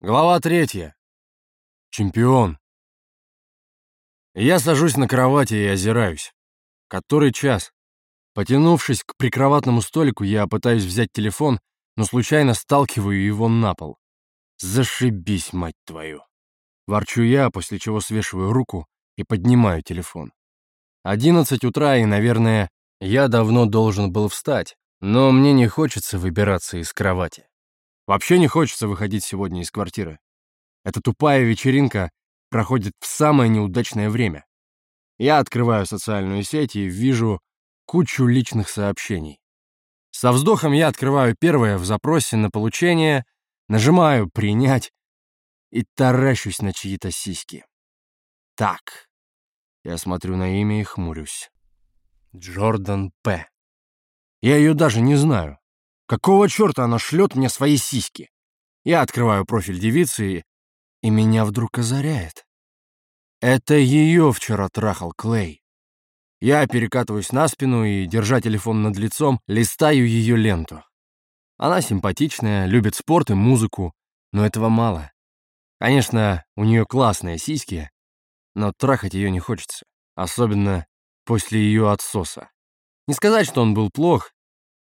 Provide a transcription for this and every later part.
Глава третья. Чемпион. Я сажусь на кровати и озираюсь. Который час? Потянувшись к прикроватному столику, я пытаюсь взять телефон, но случайно сталкиваю его на пол. Зашибись, мать твою. Ворчу я, после чего свешиваю руку и поднимаю телефон. Одиннадцать утра, и, наверное, я давно должен был встать, но мне не хочется выбираться из кровати. Вообще не хочется выходить сегодня из квартиры. Эта тупая вечеринка проходит в самое неудачное время. Я открываю социальную сеть и вижу кучу личных сообщений. Со вздохом я открываю первое в запросе на получение, нажимаю «Принять» и таращусь на чьи-то сиськи. Так. Я смотрю на имя и хмурюсь. Джордан П. Я ее даже не знаю. Какого черта она шлет мне свои сиськи? Я открываю профиль девицы, и, и меня вдруг озаряет. Это ее вчера трахал Клей. Я перекатываюсь на спину и, держа телефон над лицом, листаю ее ленту. Она симпатичная, любит спорт и музыку, но этого мало. Конечно, у нее классные сиськи, но трахать ее не хочется, особенно после ее отсоса. Не сказать, что он был плох,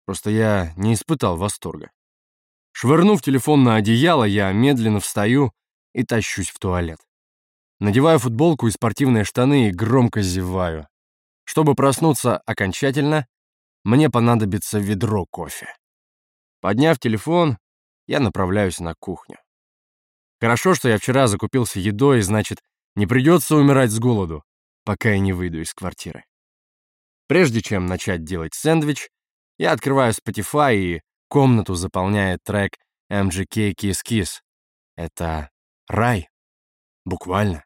Просто я не испытал восторга. Швырнув телефон на одеяло, я медленно встаю и тащусь в туалет. Надеваю футболку и спортивные штаны и громко зеваю. Чтобы проснуться окончательно, мне понадобится ведро кофе. Подняв телефон, я направляюсь на кухню. Хорошо, что я вчера закупился едой, значит, не придется умирать с голоду, пока я не выйду из квартиры. Прежде чем начать делать сэндвич, я открываю Spotify, и комнату заполняет трек MGK Kiss Kiss. Это рай. Буквально.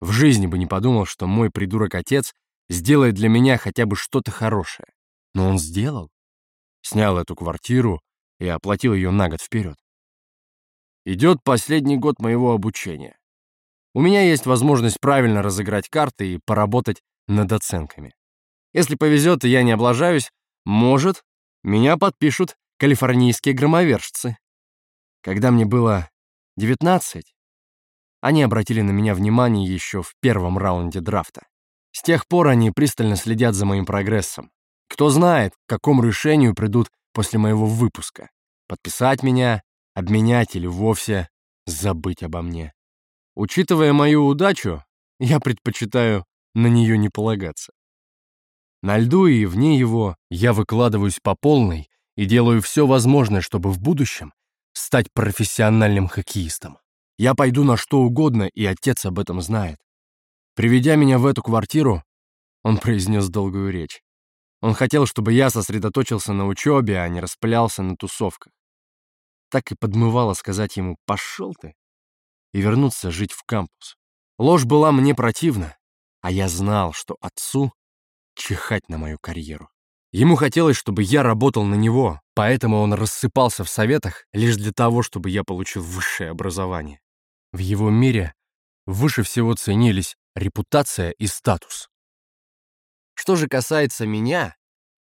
В жизни бы не подумал, что мой придурок-отец сделает для меня хотя бы что-то хорошее. Но он сделал. Снял эту квартиру и оплатил ее на год вперед. Идет последний год моего обучения. У меня есть возможность правильно разыграть карты и поработать над оценками. Если повезет, и я не облажаюсь, может, меня подпишут калифорнийские громовержцы. Когда мне было 19, они обратили на меня внимание еще в первом раунде драфта. С тех пор они пристально следят за моим прогрессом. Кто знает, к какому решению придут после моего выпуска. Подписать меня, обменять или вовсе забыть обо мне. Учитывая мою удачу, я предпочитаю на нее не полагаться. На льду и вне его я выкладываюсь по полной и делаю все возможное, чтобы в будущем стать профессиональным хоккеистом. Я пойду на что угодно, и отец об этом знает. Приведя меня в эту квартиру, он произнес долгую речь. Он хотел, чтобы я сосредоточился на учебе, а не распылялся на тусовках. Так и подмывало сказать ему «пошел ты» и вернуться жить в кампус. Ложь была мне противна, а я знал, что отцу чихать на мою карьеру. Ему хотелось, чтобы я работал на него, поэтому он рассыпался в советах лишь для того, чтобы я получил высшее образование. В его мире выше всего ценились репутация и статус. Что же касается меня,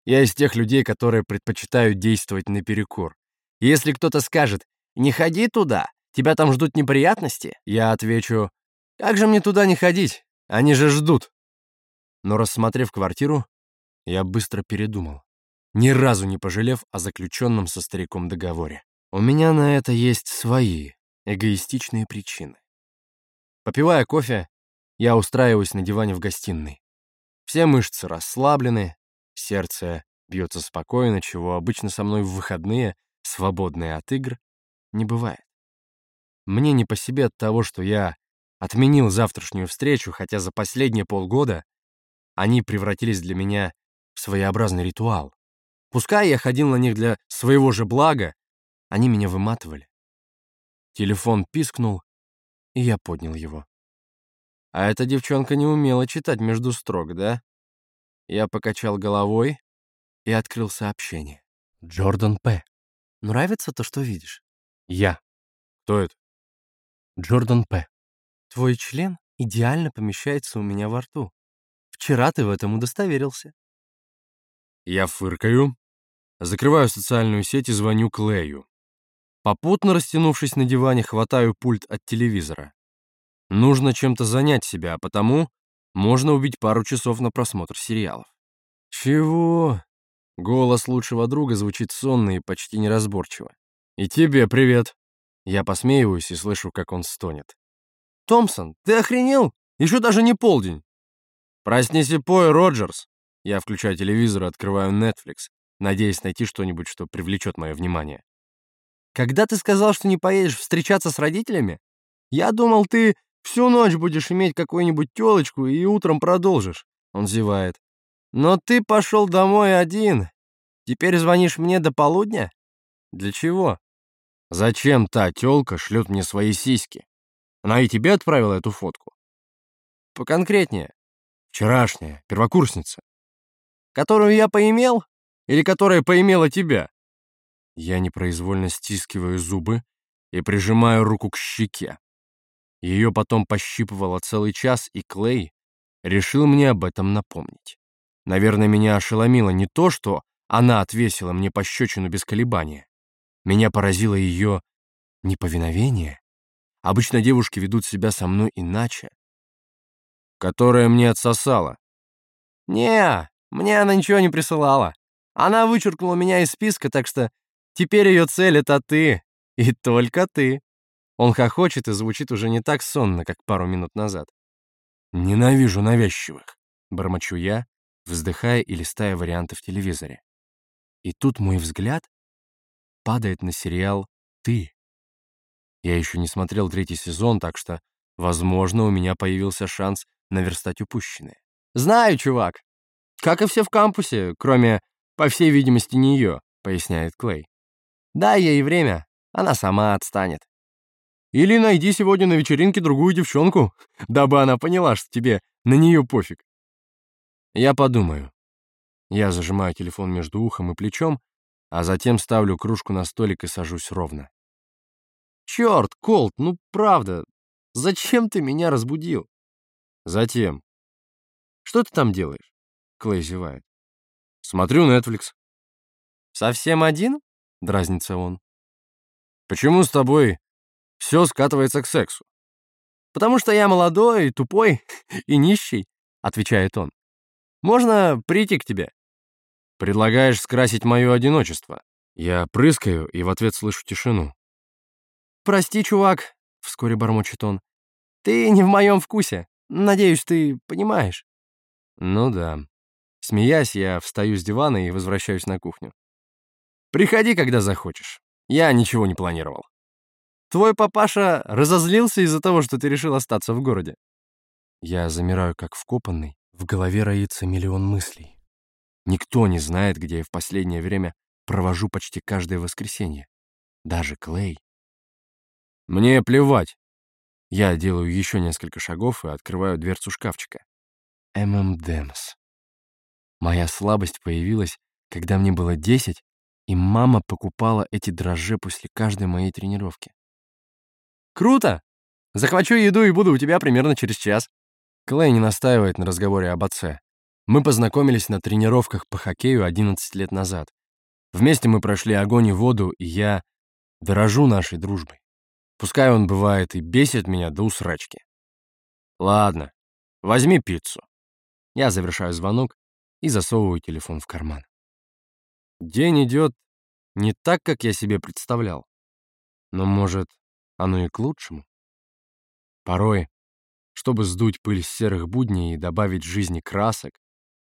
я из тех людей, которые предпочитают действовать наперекор. Если кто-то скажет «не ходи туда, тебя там ждут неприятности», я отвечу «как же мне туда не ходить? Они же ждут». Но рассмотрев квартиру, я быстро передумал, ни разу не пожалев о заключенном со стариком договоре. У меня на это есть свои эгоистичные причины. Попивая кофе, я устраиваюсь на диване в гостиной. Все мышцы расслаблены, сердце бьется спокойно, чего обычно со мной в выходные, свободные от игр, не бывает. Мне не по себе от того, что я отменил завтрашнюю встречу, хотя за последние полгода они превратились для меня в своеобразный ритуал. Пускай я ходил на них для своего же блага, они меня выматывали. Телефон пискнул, и я поднял его. А эта девчонка не умела читать между строк, да? Я покачал головой и открыл сообщение. Джордан П. Нравится то, что видишь? Я. Кто это? Джордан П. Твой член идеально помещается у меня во рту. Вчера ты в этом удостоверился. Я фыркаю, закрываю социальную сеть и звоню Клею. Попутно растянувшись на диване, хватаю пульт от телевизора. Нужно чем-то занять себя, а потому можно убить пару часов на просмотр сериалов. «Чего?» Голос лучшего друга звучит сонно и почти неразборчиво. «И тебе привет!» Я посмеиваюсь и слышу, как он стонет. «Томпсон, ты охренел? Еще даже не полдень!» «Проснись и пой, Роджерс!» Я включаю телевизор и открываю Netflix, надеясь найти что-нибудь, что привлечет мое внимание. «Когда ты сказал, что не поедешь встречаться с родителями? Я думал, ты всю ночь будешь иметь какую-нибудь телочку и утром продолжишь», — он зевает. «Но ты пошел домой один. Теперь звонишь мне до полудня? Для чего?» «Зачем та телка шлет мне свои сиськи? Она и тебе отправила эту фотку?» «Поконкретнее». «Вчерашняя, первокурсница». «Которую я поимел? Или которая поимела тебя?» Я непроизвольно стискиваю зубы и прижимаю руку к щеке. Ее потом пощипывало целый час, и Клей решил мне об этом напомнить. Наверное, меня ошеломило не то, что она отвесила мне пощечину без колебания. Меня поразило ее неповиновение. Обычно девушки ведут себя со мной иначе. Которая мне отсосала. не мне она ничего не присылала. Она вычеркнула меня из списка, так что теперь ее цель — это ты. И только ты. Он хохочет и звучит уже не так сонно, как пару минут назад. «Ненавижу навязчивых», — бормочу я, вздыхая и листая варианты в телевизоре. И тут мой взгляд падает на сериал «Ты». Я еще не смотрел третий сезон, так что, возможно, у меня появился шанс наверстать упущенное. «Знаю, чувак. Как и все в кампусе, кроме, по всей видимости, нее», — поясняет Клей. «Дай ей время, она сама отстанет». Или найди сегодня на вечеринке другую девчонку, дабы она поняла, что тебе на нее пофиг. Я подумаю. Я зажимаю телефон между ухом и плечом, а затем ставлю кружку на столик и сажусь ровно. «Черт, Колт, ну правда, зачем ты меня разбудил?» «Затем». «Что ты там делаешь?» Клей зевает. «Смотрю Netflix». «Совсем один?» — дразнится он. «Почему с тобой все скатывается к сексу?» «Потому что я молодой, тупой и нищий», — отвечает он. «Можно прийти к тебе?» Предлагаешь скрасить мое одиночество. Я прыскаю и в ответ слышу тишину. «Прости, чувак», — вскоре бормочет он. «Ты не в моем вкусе. Надеюсь, ты понимаешь». Ну да. Смеясь, я встаю с дивана и возвращаюсь на кухню. «Приходи, когда захочешь. Я ничего не планировал. Твой папаша разозлился из-за того, что ты решил остаться в городе». Я замираю, как вкопанный. В голове роится миллион мыслей. Никто не знает, где я в последнее время провожу почти каждое воскресенье. Даже Клей. Мне плевать. Я делаю еще несколько шагов и открываю дверцу шкафчика. ММДМС. Моя слабость появилась, когда мне было 10, и мама покупала эти дрожжи после каждой моей тренировки. «Круто! Захвачу еду и буду у тебя примерно через час». Клей не настаивает на разговоре об отце. Мы познакомились на тренировках по хоккею 11 лет назад. Вместе мы прошли огонь и воду, и я дорожу нашей дружбой. Пускай он бывает и бесит меня до усрачки. Ладно, возьми пиццу. Я завершаю звонок и засовываю телефон в карман. День идет не так, как я себе представлял. Но, может, оно и к лучшему. Порой, чтобы сдуть пыль с серых будней и добавить жизни красок,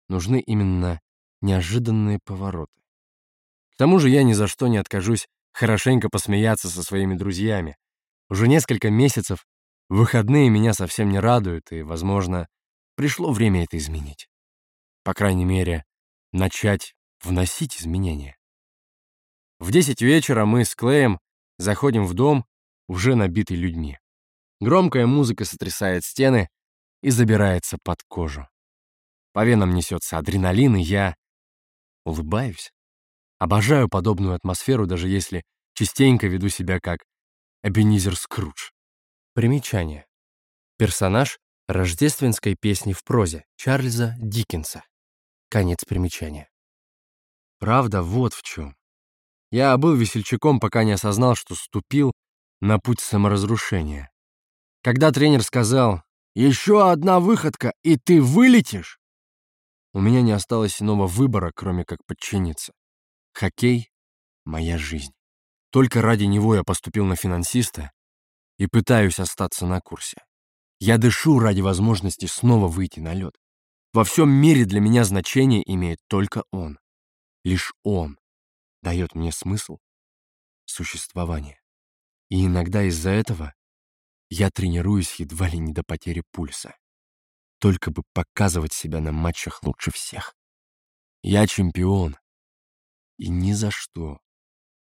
нужны именно неожиданные повороты. К тому же я ни за что не откажусь хорошенько посмеяться со своими друзьями. Уже несколько месяцев выходные меня совсем не радуют, и, возможно, пришло время это изменить. По крайней мере, начать вносить изменения. В десять вечера мы с Клеем заходим в дом, уже набитый людьми. Громкая музыка сотрясает стены и забирается под кожу. По венам несется адреналин, и я улыбаюсь. Обожаю подобную атмосферу, даже если частенько веду себя как Эбенизер Скрудж. Примечание. Персонаж рождественской песни в прозе Чарльза Диккенса. Конец примечания. Правда вот в чем. Я был весельчаком, пока не осознал, что ступил на путь саморазрушения. Когда тренер сказал «Еще одна выходка, и ты вылетишь!» У меня не осталось иного выбора, кроме как подчиниться. Хоккей — моя жизнь. Только ради него я поступил на финансиста и пытаюсь остаться на курсе. Я дышу ради возможности снова выйти на лед. Во всем мире для меня значение имеет только он. Лишь он дает мне смысл существования. И иногда из-за этого я тренируюсь едва ли не до потери пульса. Только бы показывать себя на матчах лучше всех. Я чемпион. И ни за что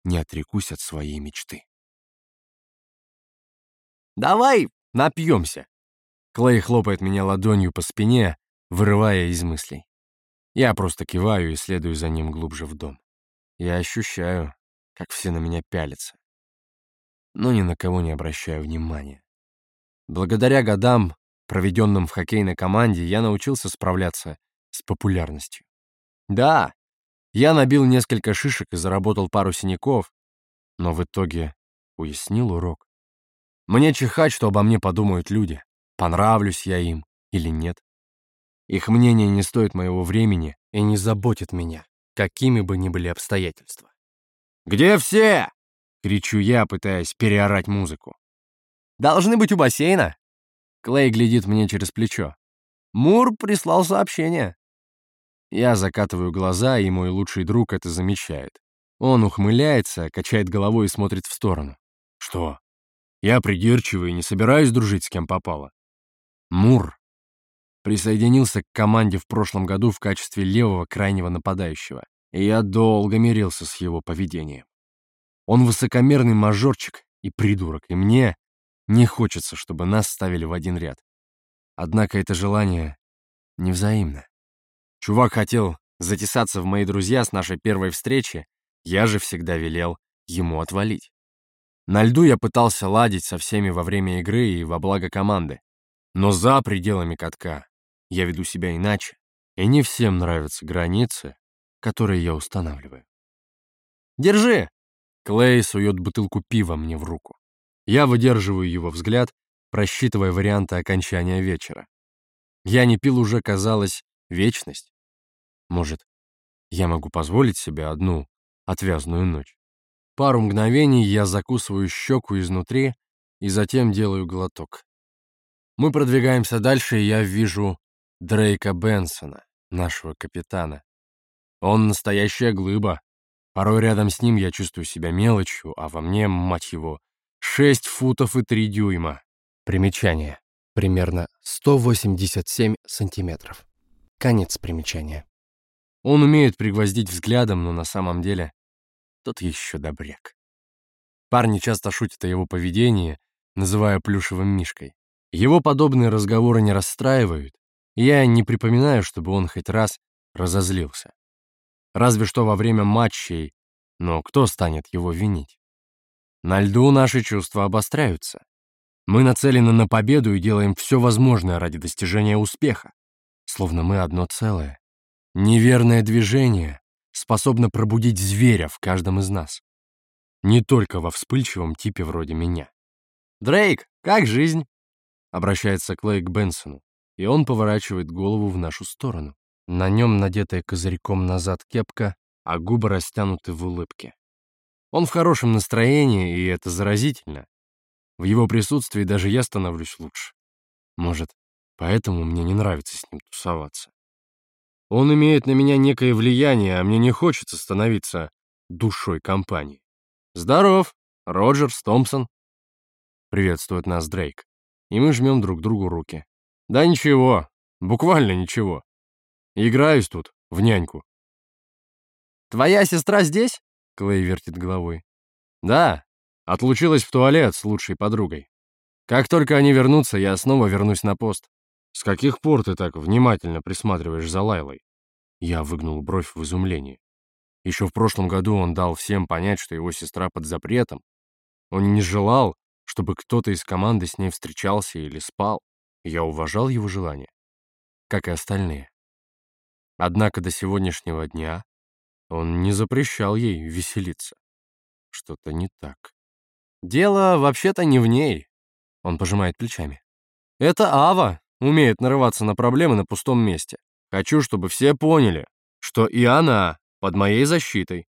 не отрекусь от своей мечты. «Давай напьемся!» Клей хлопает меня ладонью по спине, вырывая из мыслей. Я просто киваю и следую за ним глубже в дом. Я ощущаю, как все на меня пялятся. Но ни на кого не обращаю внимания. Благодаря годам, проведенным в хоккейной команде, я научился справляться с популярностью. Да, я набил несколько шишек и заработал пару синяков, но в итоге уяснил урок. Мне чихать, что обо мне подумают люди, понравлюсь я им или нет. Их мнение не стоит моего времени и не заботит меня, какими бы ни были обстоятельства. «Где все?» — кричу я, пытаясь переорать музыку. «Должны быть у бассейна». Клей глядит мне через плечо. Мур прислал сообщение. Я закатываю глаза, и мой лучший друг это замечает. Он ухмыляется, качает головой и смотрит в сторону. Что? Я придирчивый и не собираюсь дружить с кем попало. Мур присоединился к команде в прошлом году в качестве левого крайнего нападающего, и я долго мирился с его поведением. Он высокомерный мажорчик и придурок, и мне не хочется, чтобы нас ставили в один ряд. Однако это желание невзаимно. Чувак хотел затесаться в мои друзья с нашей первой встречи, я же всегда велел ему отвалить. На льду я пытался ладить со всеми во время игры и во благо команды. Но за пределами катка я веду себя иначе, и не всем нравятся границы, которые я устанавливаю. «Держи!» Клей сует бутылку пива мне в руку. Я выдерживаю его взгляд, просчитывая варианты окончания вечера. Я не пил уже, казалось, вечность. Может, я могу позволить себе одну отвязную ночь. Пару мгновений я закусываю щеку изнутри и затем делаю глоток. Мы продвигаемся дальше, и я вижу Дрейка Бенсона, нашего капитана. Он настоящая глыба. Порой рядом с ним я чувствую себя мелочью, а во мне, мать его, 6 футов и 3 дюйма. Примечание. Примерно 187 сантиметров. Конец примечания. Он умеет пригвоздить взглядом, но на самом деле тот еще добряк. Парни часто шутят о его поведении, называя плюшевым мишкой. Его подобные разговоры не расстраивают, я не припоминаю, чтобы он хоть раз разозлился. Разве что во время матчей, но кто станет его винить? На льду наши чувства обостряются. Мы нацелены на победу и делаем все возможное ради достижения успеха, словно мы одно целое. Неверное движение способно пробудить зверя в каждом из нас. Не только во вспыльчивом типе вроде меня. «Дрейк, как жизнь?» — обращается Клей к Бенсону и он поворачивает голову в нашу сторону. На нем надетая козырьком назад кепка, а губы растянуты в улыбке. Он в хорошем настроении, и это заразительно. В его присутствии даже я становлюсь лучше. Может, поэтому мне не нравится с ним тусоваться. Он имеет на меня некое влияние, а мне не хочется становиться душой компании. «Здоров, Роджерс, Томпсон!» Приветствует нас Дрейк, и мы жмем друг другу руки. Да ничего, буквально ничего. Играюсь тут, в няньку. «Твоя сестра здесь?» — Клей вертит головой. «Да, отлучилась в туалет с лучшей подругой. Как только они вернутся, я снова вернусь на пост. С каких пор ты так внимательно присматриваешь за Лайлой?» Я выгнул бровь в изумлении. Еще в прошлом году он дал всем понять, что его сестра под запретом. Он не желал, чтобы кто-то из команды с ней встречался или спал. Я уважал его желание, как и остальные. Однако до сегодняшнего дня он не запрещал ей веселиться. что-то не так. Дело вообще-то не в ней. Он пожимает плечами. Это Ава умеет нарываться на проблемы на пустом месте. Хочу, чтобы все поняли, что и она под моей защитой.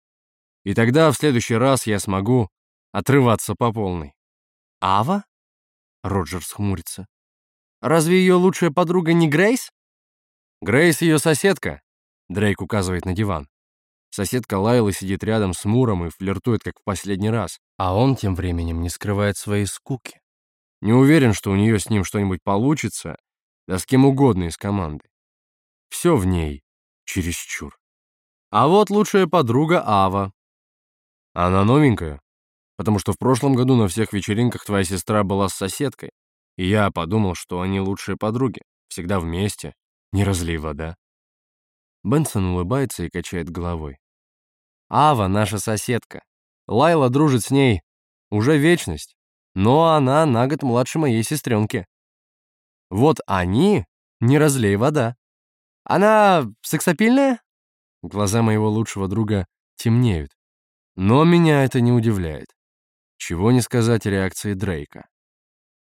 И тогда в следующий раз я смогу отрываться по полной. Ава? Роджерс хмурится. Разве ее лучшая подруга не Грейс? Грейс ее соседка. Дрейк указывает на диван. Соседка Лайла сидит рядом с Муром и флиртует, как в последний раз, а он тем временем не скрывает своей скуки. Не уверен, что у нее с ним что-нибудь получится, да с кем угодно из команды. Все в ней чересчур. А вот лучшая подруга Ава. Она новенькая, потому что в прошлом году на всех вечеринках твоя сестра была с соседкой, и я подумал, что они лучшие подруги, всегда вместе, не разлей вода. Бенсон улыбается и качает головой. Ава наша соседка. Лайла дружит с ней уже вечность, но она на год младше моей сестренки. Вот они не разлей вода. Она сексапильная? Глаза моего лучшего друга темнеют. Но меня это не удивляет. Чего не сказать о реакции Дрейка.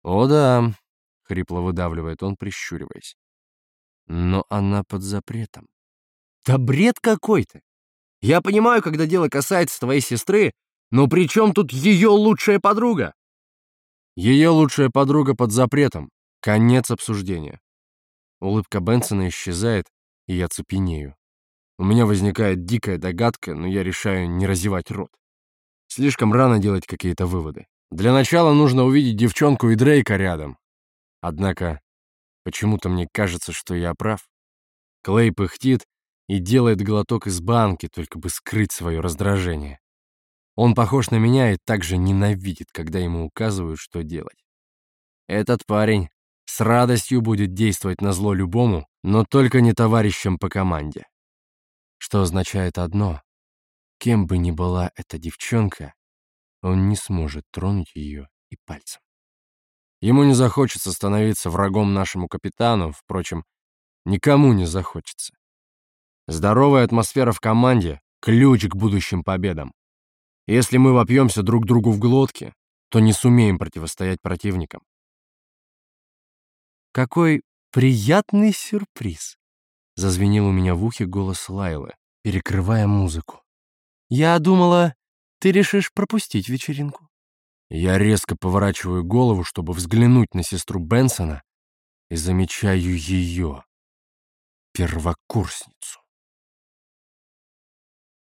«О да», — хрипло выдавливает он, прищуриваясь. «Но она под запретом». «Да бред какой-то! Я понимаю, когда дело касается твоей сестры, но при чем тут ее лучшая подруга?» «Ее лучшая подруга под запретом. Конец обсуждения». Улыбка Бенсона исчезает, и я цепенею. У меня возникает дикая догадка, но я решаю не разевать рот. Слишком рано делать какие-то выводы. Для начала нужно увидеть девчонку и Дрейка рядом. Однако, почему-то мне кажется, что я прав. Клей пыхтит и делает глоток из банки, только бы скрыть свое раздражение. Он похож на меня и также ненавидит, когда ему указывают, что делать. Этот парень с радостью будет действовать на зло любому, но только не товарищам по команде что означает одно. Кем бы ни была эта девчонка, он не сможет тронуть ее и пальцем. Ему не захочется становиться врагом нашему капитану, впрочем, никому не захочется. Здоровая атмосфера в команде — ключ к будущим победам. Если мы вопьемся друг другу в глотки, то не сумеем противостоять противникам. Какой приятный сюрприз! Зазвенел у меня в ухе голос Лайлы, перекрывая музыку. «Я думала, ты решишь пропустить вечеринку». Я резко поворачиваю голову, чтобы взглянуть на сестру Бенсона, и замечаю ее, первокурсницу.